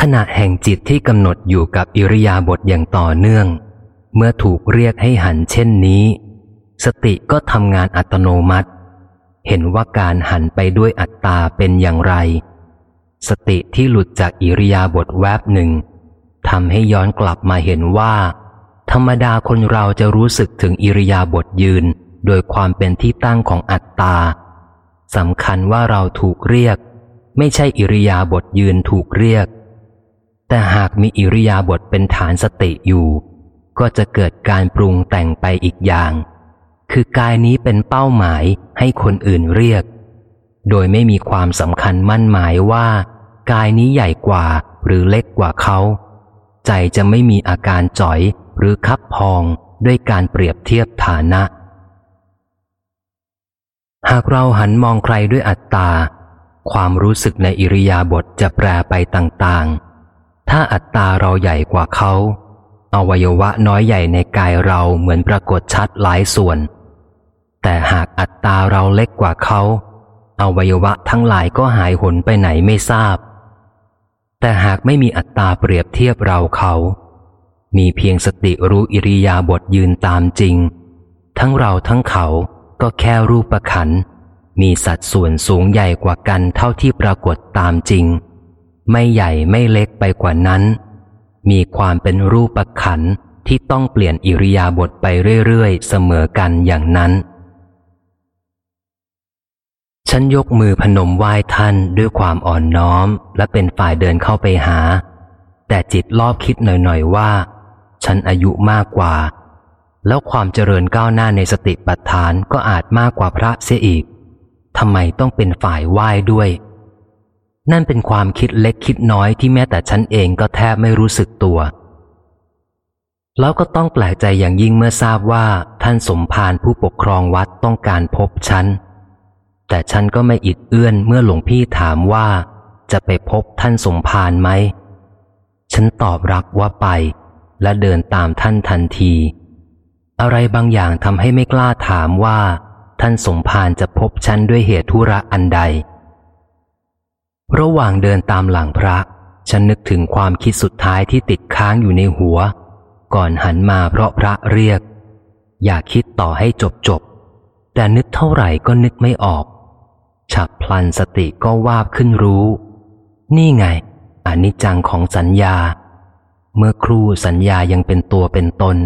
ขณะแห่งจิตที่กำหนดอยู่กับอิริยาบถอย่างต่อเนื่อง เมื่อถูกเรียกให้หันเช่นนี้ สติก็ทำงานอัตโนมัติ เห็นว่าการหันไปด้วยอัตตาเป็นอย่างไร สติที่หลุดจากอิริยาบถแวบหนึ่งทำให้ย้อนกลับมาเห็นว่า ธรรมดาคนเราจะรู้สึกถึงอิริยาบถยืน โดยความเป็นที่ตั้งของอัตตาสำคัญว่าเราถูกเรียก ไม่ใช่อิริยาบถยืนถูกเรียก แต่หากมีอิริยาบถเป็นฐานสติอยู่ ก็จะเกิดการปรุงแต่งไปอีกอย่าง คือกายนี้เป็นเป้าหมายให้คนอื่นเรียก โดยไม่มีความสำคัญมั่นหมายว่า กายนี้ใหญ่กว่าหรือเล็กกว่าเขา ใจจะไม่มีอาการจ่อยหรือคับพองด้วยการเปรียบเทียบฐานะ หากเราหันมองใครด้วยอัตตา ความรู้สึกในอิริยาบถจะแปรไปต่างๆ ถ้าอัตตาเราใหญ่กว่าเขา อวัยวะน้อยใหญ่ในกายเราเหมือนปรากฏชัดหลายส่วน แต่หากอัตตาเราเล็กกว่าเขา อวัยวะทั้งหลายก็หายหนไปไหนไม่ทราบ แต่หากไม่มีอัตตาเปรียบเทียบเราเขา มีเพียงสติรู้อิริยาบถยืนตามจริง ทั้งเราทั้งเขาก็แค่รูปประขัน มีสัดส่วนสูงใหญ่กว่ากันเท่าที่ปรากฏตามจริง ไม่ใหญ่ไม่เล็กไปกว่านั้น มีความเป็นรูปประขันที่ต้องเปลี่ยนอิริยาบถไปเรื่อยๆ เสมอกันอย่างนั้น ฉันยกมือพนมไหว้ท่านด้วยความอ่อนน้อมและเป็นฝ่ายเดินเข้าไปหา แต่จิตรอบคิดหน่อยๆว่า ฉันอายุมากกว่า แล้วความเจริญก้าวหน้าในสติปัฏฐานก็อาจมากกว่าพระเสียอีกทำไมต้องเป็นฝ่ายไหว้ด้วย นั่นเป็นความคิดเล็กคิดน้อยที่แม้แต่ฉันเองก็แทบไม่รู้สึกตัว แล้วก็ต้องแปลกใจอย่างยิ่งเมื่อทราบว่าท่านสมภารผู้ปกครองวัดต้องการพบฉัน แต่ฉันก็ไม่อิดเอื้อนเมื่อหลวงพี่ถามว่า จะไปพบท่านสมภารไหม ฉันตอบรับว่าไป และเดินตามท่านทันที อะไรบางอย่างทำให้ไม่กล้าถามว่า ท่านสมภารจะพบฉันด้วยเหตุธุระอันใด ระหว่างเดินตามหลังพระ ฉันนึกถึงความคิดสุดท้ายที่ติดค้างอยู่ในหัว ก่อนหันมาเพราะพระเรียก อยากคิดต่อให้จบจบ แต่นึกเท่าไหร่ก็นึกไม่ออก ฉับพลันสติก็วาบขึ้นรู้ นี่ไงอนิจจังของสัญญา เมื่อครูสัญญายังเป็นตัวเป็นตน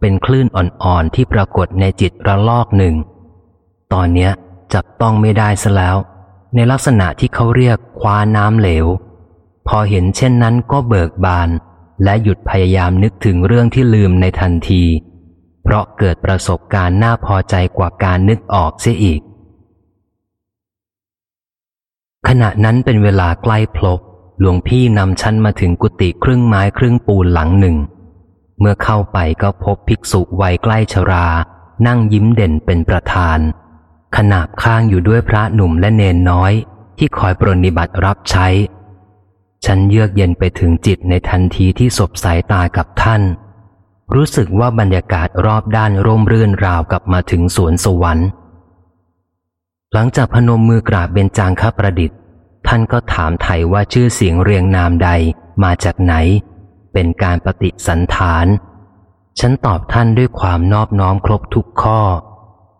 เป็นคลื่นอ่อนๆที่ปรากฏในจิตระลอกหนึ่ง ตอนเนี้ยจับต้องไม่ได้ซะแล้ว ในลักษณะที่เขาเรียกคว้าน้ำเหลว พอเห็นเช่นนั้นก็เบิกบาน และหยุดพยายามนึกถึงเรื่องที่ลืมในทันที เพราะเกิดประสบการณ์น่าพอใจกว่าการนึกออกเสียอีก ขณะนั้นเป็นเวลาใกล้พลบหลวงพี่นำชั้นมาถึงกุฏิครึ่งไม้ครึ่งปูนหลังหนึ่ง เมื่อเข้าไปก็พบภิกษุวัยใกล้ชรา นั่งยิ้มเด่นเป็นประธาน ขนาบข้างอยู่ด้วยพระหนุ่มและเนนน้อย ที่คอยปรนิบัติรับใช้ ฉันเยือกเย็นไปถึงจิตในทันทีที่สบสายตากับท่าน รู้สึกว่าบรรยากาศรอบด้านร่มรื่นราวกับมาถึงสวนสวรรค์ หลังจากพนมมือกราบเบญจางคประดิษฐ์ ท่านก็ถามไถ่ว่าชื่อเสียงเรียงนามใดมาจากไหน เป็นการปฏิสันฐานฉันตอบท่านด้วยความนอบน้อมครบทุกข้อ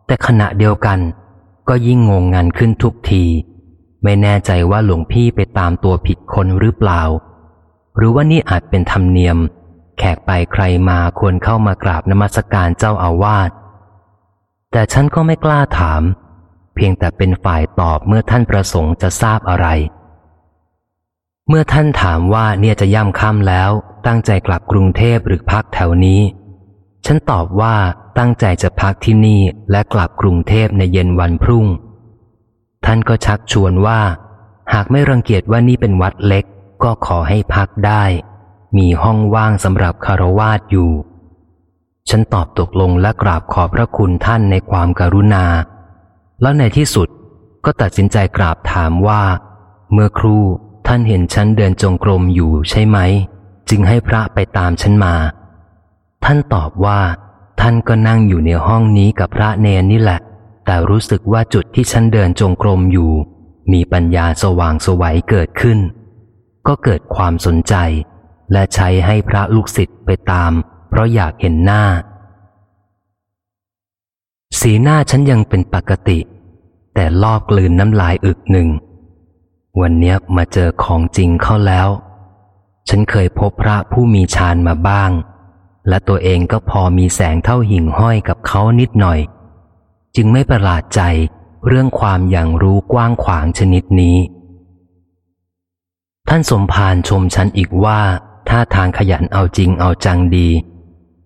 แต่ขณะเดียวกัน ก็ยิ่งงงงันขึ้นทุกที ไม่แน่ใจว่าหลวงพี่ไปตามตัวผิดคนหรือเปล่า หรือว่านี่อาจเป็นธรรมเนียม แขกไปใครมาควรเข้ามากราบนมัสการเจ้าอาวาสแต่ฉันก็ไม่กล้าถาม เพียงแต่เป็นฝ่ายตอบเมื่อท่านประสงค์จะทราบอะไร เมื่อท่านถามว่าเนี่ยจะย่ำค่ำแล้วตั้งใจกลับกรุงเทพหรือพักแถวนี้ ฉันตอบว่า ตั้งใจจะพักที่นี่และกลับกรุงเทพในเย็นวันพรุ่ง ท่านก็ชักชวนว่า หากไม่รังเกียจว่านี่เป็นวัดเล็ก ก็ขอให้พักได้ มีห้องว่างสำหรับคารวาสอยู่ ฉันตอบตกลงและกราบขอบพระคุณท่านในความการุณา แล้วในที่สุดก็ตัดสินใจกราบถามว่า เมื่อครูท่านเห็นฉันเดินจงกรมอยู่ใช่ไหม จึงให้พระไปตามฉันมา ท่านตอบว่า ท่านก็นั่งอยู่ในห้องนี้กับพระเนนนี่แหละ แต่รู้สึกว่าจุดที่ฉันเดินจงกรมอยู่ มีปัญญาสว่างสวัยเกิดขึ้น ก็เกิดความสนใจ และใช้ให้พระลูกศิษย์ไปตาม เพราะอยากเห็นหน้า สีหน้าฉันยังเป็นปกติ แต่ลอกกลืนน้ำลายอึกหนึ่ง วันเนี้ยมาเจอของจริงเข้าแล้ว ฉันเคยพบพระผู้มีฌานมาบ้าง และตัวเองก็พอมีแสงเท่าหิ่งห้อยกับเขานิดหน่อย จึงไม่ประหลาดใจเรื่องความอย่างรู้กว้างขวางชนิดนี้ ท่านสมภารชมฉันอีกว่าท่าทางขยันเอาจริงเอาจังดี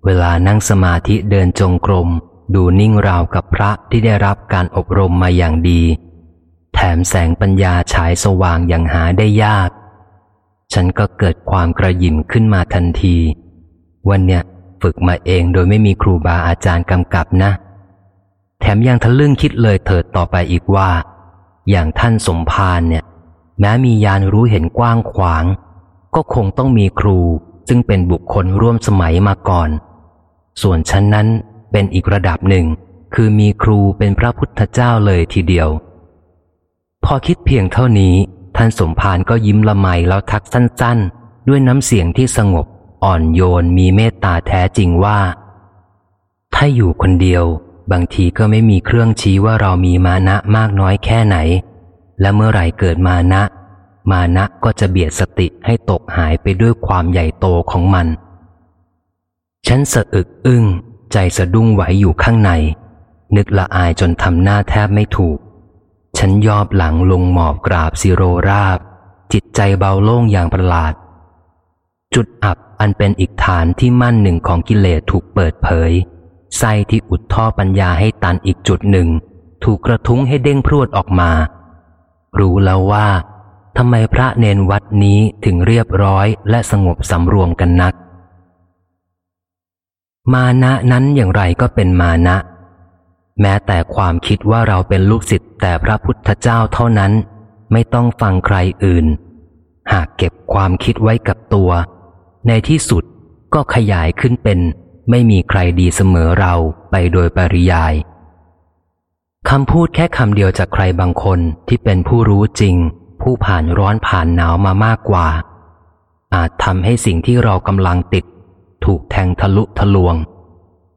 เวลานั่งสมาธิเดินจงกรม ดูนิ่งราวกับพระที่ได้รับการอบรมมาอย่างดี แถมแสงปัญญาฉายสว่างอย่างหาได้ยาก ฉันก็เกิดความกระยิมขึ้นมาทันที วันเนี้ยฝึกมาเองโดยไม่มีครูบาอาจารย์กำกับนะ แถมยังทะลึ่งคิดเลยเถิดต่อไปอีกว่า อย่างท่านสมภารเนี่ย แม้มียานรู้เห็นกว้างขวาง ก็คงต้องมีครู ซึ่งเป็นบุคคลร่วมสมัยมาก่อน ส่วนฉันนั้นเป็นอีกระดับหนึ่ง คือมีครูเป็นพระพุทธเจ้าเลยทีเดียว พอคิดเพียงเท่านี้ ท่านสมภารก็ยิ้มละไมแล้วทักสั้น ๆ ด้วยน้ำเสียงที่สงบ อ่อนโยนมีเมตตาแท้จริงว่า ถ้าอยู่คนเดียว บางทีก็ไม่มีเครื่องชี้ว่าเรามีมานะมากน้อยแค่ไหน และเมื่อไหร่เกิดมานะ มานะก็จะเบียดสติให้ตกหายไปด้วยความใหญ่โตของมัน ฉันสะอึกอึ้งใจสะดุ้งไหวอยู่ข้างใน นึกละอายจนทำหน้าแทบไม่ถูก ฉันยอบหลังลงหมอบกราบสิโรราบ จิตใจเบาโล่งอย่างประหลาด จุดอับ อันเป็นอีกฐานที่มั่นหนึ่งของกิเลสถูกเปิดเผย ไส้ที่อุดท่อปัญญาให้ตันอีกจุดหนึ่ง ถูกกระทุ้งให้เด้งพรวดออกมา รู้แล้วว่าทำไมพระเนนวัดนี้ถึงเรียบร้อยและสงบสำรวมกันนัก มานะนั้นอย่างไรก็เป็นมานะ แม้แต่ความคิดว่าเราเป็นลูกศิษย์แต่พระพุทธเจ้าเท่านั้น ไม่ต้องฟังใครอื่น หากเก็บความคิดไว้กับตัว ในที่สุดก็ขยายขึ้นเป็น ไม่มีใครดีเสมอเราไปโดยปริยายคำพูดแค่คำเดียวจากใครบางคนที่เป็นผู้รู้จริง ผู้ผ่านร้อนผ่านหนาวมามากกว่า อาจทำให้สิ่งที่เรากำลังติด ถูกแทงทะลุทะลวง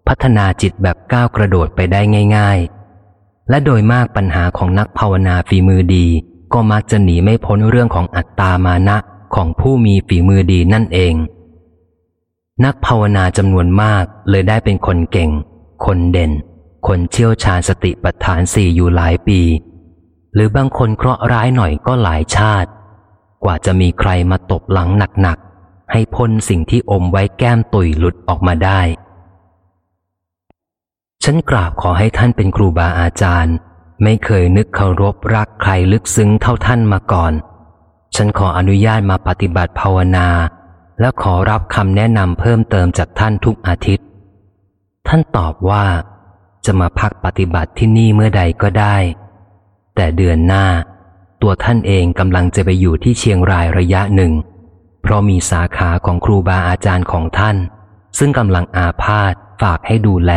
พัฒนาจิตแบบก้าวกระโดดไปได้ง่าย ๆ และโดยมากปัญหาของนักภาวนาฝีมือดี ก็มักจะหนีไม่พ้นเรื่องของอัตตามานะ ของผู้มีฝีมือดีนั่นเอง นักภาวนาจำนวนมากเลยได้เป็นคนเก่ง คนเด่น คนเชี่ยวชาญสติปัฏฐานสี่อยู่หลายปี หรือบางคนเคราะห์ร้ายหน่อยก็หลายชาติ กว่าจะมีใครมาตบหลังหนักๆ ให้พ้นสิ่งที่อมไว้แก้มตุยหลุดออกมาได้ ฉันกราบขอให้ท่านเป็นครูบาอาจารย์ ไม่เคยนึกเคารพรักใครลึกซึ้งเท่าท่านมาก่อน ฉันขออนุญาตมาปฏิบัติภาวนา และขอรับคำแนะนำเพิ่มเติมจากท่านทุกอาทิตย์ ท่านตอบว่า จะมาพักปฏิบัติที่นี่เมื่อใดก็ได้ แต่เดือนหน้า ตัวท่านเองกำลังจะไปอยู่ที่เชียงรายระยะหนึ่ง เพราะมีสาขาของครูบาอาจารย์ของท่าน ซึ่งกำลังอาพาธฝากให้ดูแล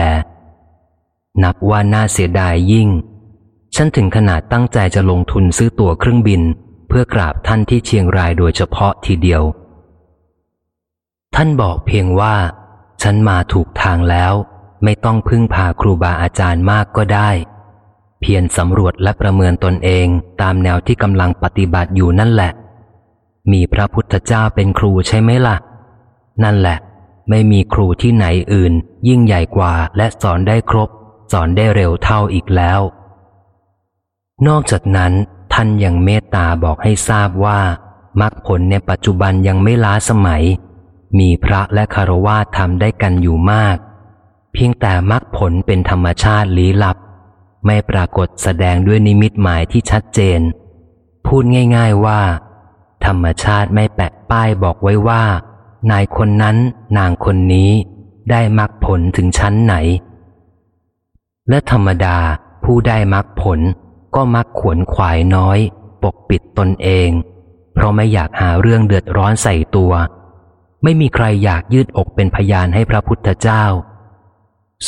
นับว่าน่าเสียดายยิ่ง ฉันถึงขนาดตั้งใจจะลงทุนซื้อตั๋วเครื่องบิน พื่อกราบท่านที่เชียงรายโดยเฉพาะทีเดียว ท่านบอกเพียงว่า ฉันมาถูกทางแล้ว ไม่ต้องพึ่งพาครูบาอาจารย์มากก็ได้ เพียรสำรวจและประเมินตนเองตามแนวที่กำลังปฏิบัติอยู่นั่นแหละ มีพระพุทธเจ้าเป็นครูใช่ไหมล่ะ นั่นแหละ ไม่มีครูที่ไหนอื่น ยิ่งใหญ่กว่าและสอนได้ครบ สอนได้เร็วเท่าอีกแล้วนอกจากนั้น ท่านยังเมตตาบอกให้ทราบว่ามรรคผลในปัจจุบันยังไม่ล้าสมัย มีพระและคารวาสทำได้กันอยู่มาก เพียงแต่มรรคผลเป็นธรรมชาติลี้ลับ ไม่ปรากฏแสดงด้วยนิมิตหมายที่ชัดเจน พูดง่าย ๆว่า ธรรมชาติไม่แปะป้ายบอกไว้ว่า นายคนนั้นนางคนนี้ได้มรรคผลถึงชั้นไหน และธรรมดาผู้ได้มรรคผล ก็มักขวนขวายน้อย ปกปิดตนเอง เพราะไม่อยากหาเรื่องเดือดร้อนใส่ตัว ไม่มีใครอยากยืดอกเป็นพยานให้พระพุทธเจ้า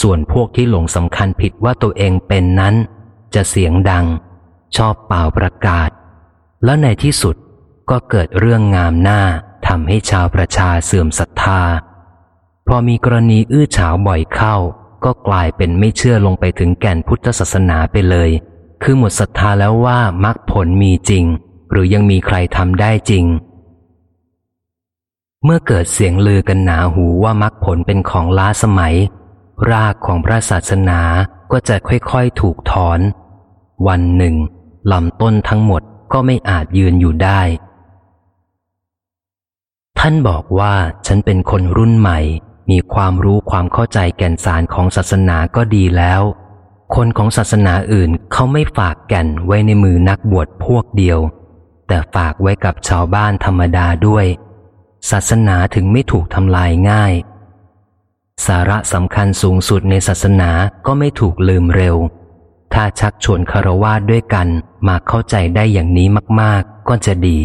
ส่วนพวกที่หลงสำคัญผิดว่าตัวเองเป็นนั้น จะเสียงดัง ชอบเป่าประกาศ แล้วในที่สุดก็เกิดเรื่องงามหน้าทำให้ชาวประชาเสื่อมศรัทธา พอมีกรณีอื้อฉาวบ่อยเข้า ก็กลายเป็นไม่เชื่อลงไปถึงแก่นพุทธศาสนาไปเลย คือหมดศรัทธาแล้วว่ามรรคผลมีจริง หรือยังมีใครทำได้จริง เมื่อเกิดเสียงลือกันหนาหูว่ามรรคผลเป็นของล้าสมัย รากของพระศาสนาก็จะค่อยๆถูกถอน วันหนึ่งลำต้นทั้งหมดก็ไม่อาจยืนอยู่ได้ ท่านบอกว่าฉันเป็นคนรุ่นใหม่ มีความรู้ความเข้าใจแก่นสารของศาสนาก็ดีแล้ว คนของศาสนาอื่นเขาไม่ฝากแก่นไว้ในมือนักบวชพวกเดียว แต่ฝากไว้กับชาวบ้านธรรมดาด้วย ศาสนาถึงไม่ถูกทำลายง่าย สาระสำคัญสูงสุดในศาสนาก็ไม่ถูกลืมเร็ว ถ้าชักชวนคารวาสด้วยกันมาเข้าใจได้อย่างนี้มาก ๆ ก็จะดี